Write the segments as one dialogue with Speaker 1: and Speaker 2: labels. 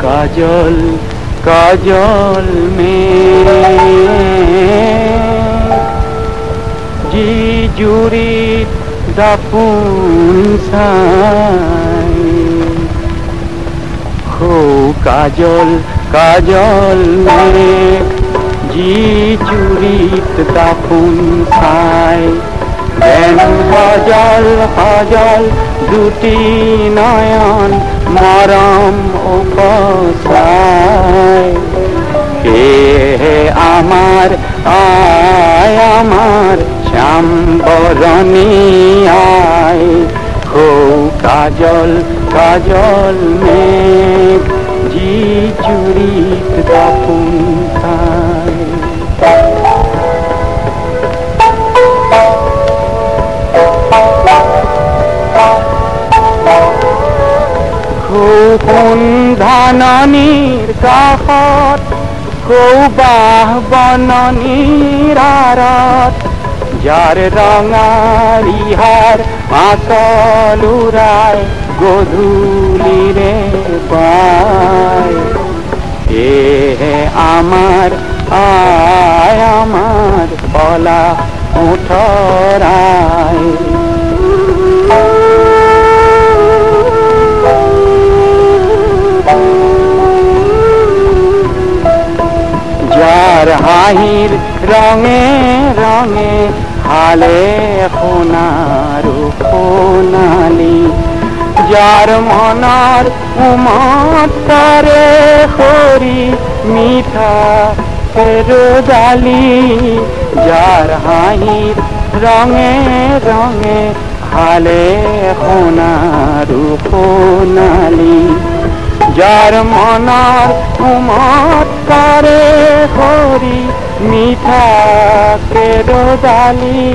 Speaker 1: কাজল কাজল মে জি জুরি দাপুন সাই কাজল কাজল মে জি জুরিত দাপুন সাই যেন হজল হজল দুটি নয়ন মরম উপসায় হে আমার, আয় আমার শ্যাম্বরণী, আয়। হো কাজল কাজল মেঘ, জি চুরিত দাপুন খুন ধাননির কাষত কৌবাহ বননিৰ আঁৰত যাৰ ৰঙা ৰিহাৰ আচল উৰাই গধূলিৰে পায়। এহে আমাৰ আয় আমাৰ পলা উঠৰাই যার হাহির রঙে রঙে হালে সোনার সোনালি, যার মনার উমত তারে হরি মিঠা ফেরদালি যার হাহির রঙে রঙে হালে সোনার সোনালি। যার মনার উমত করে হরি মিঠা কেরোদালি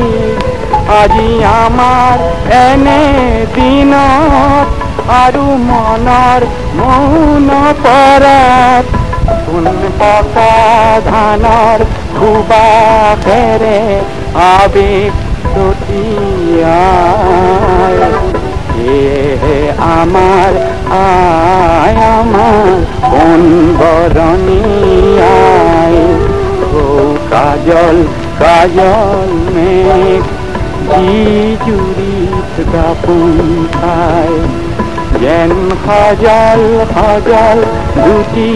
Speaker 1: আজি আমার এনে দিনত আৰু মনৰ মৌন পৰাত কোন পকা ধানৰ সুবাসেৰে আবেগ ছটিয়ায় এহে আমার আয় আমার কোন বরণী আয়। ও কাজল কাজল মেঘ জি জুরিত দাপুন খায় যেন সজল সজল দুটি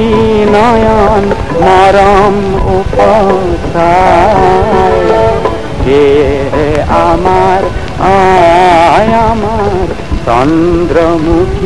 Speaker 1: নয়ন মরম উপসায় হে, আমার, আয় আমার चन्द्रमुखीया।